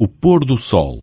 o pôr do sol.